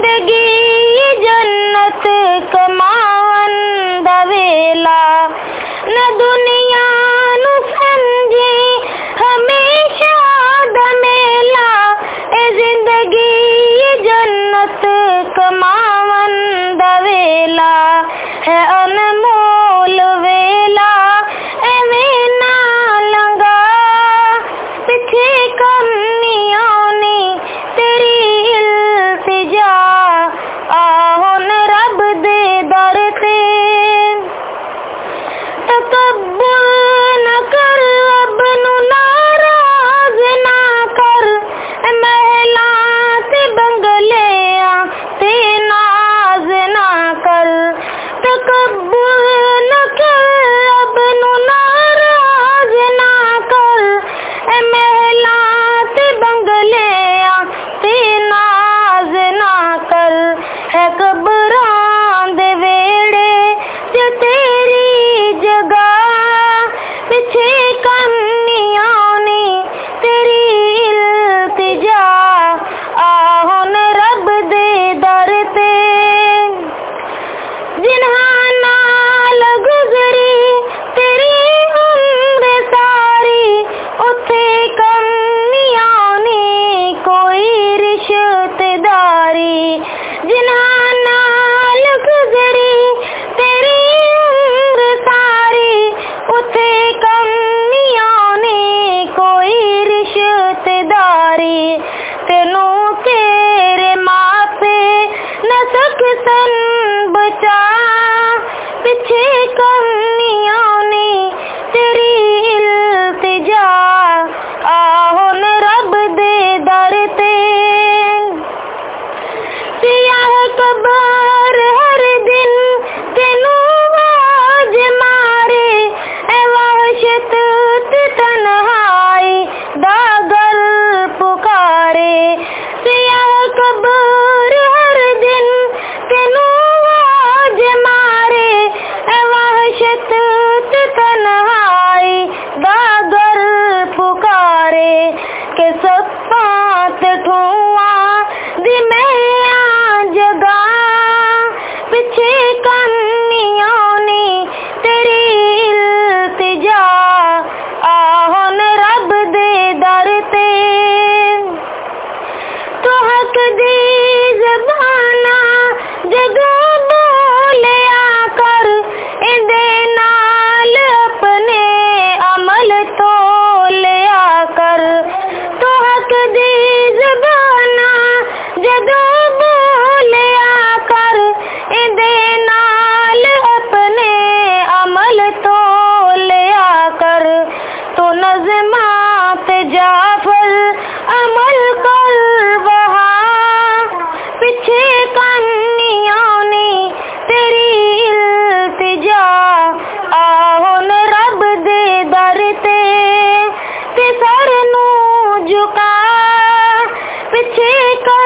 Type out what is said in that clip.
زندگی جنت کمان دویلا نہ دنیا سن بچا پیچھے کرنی جھکا پیچھے کنیاں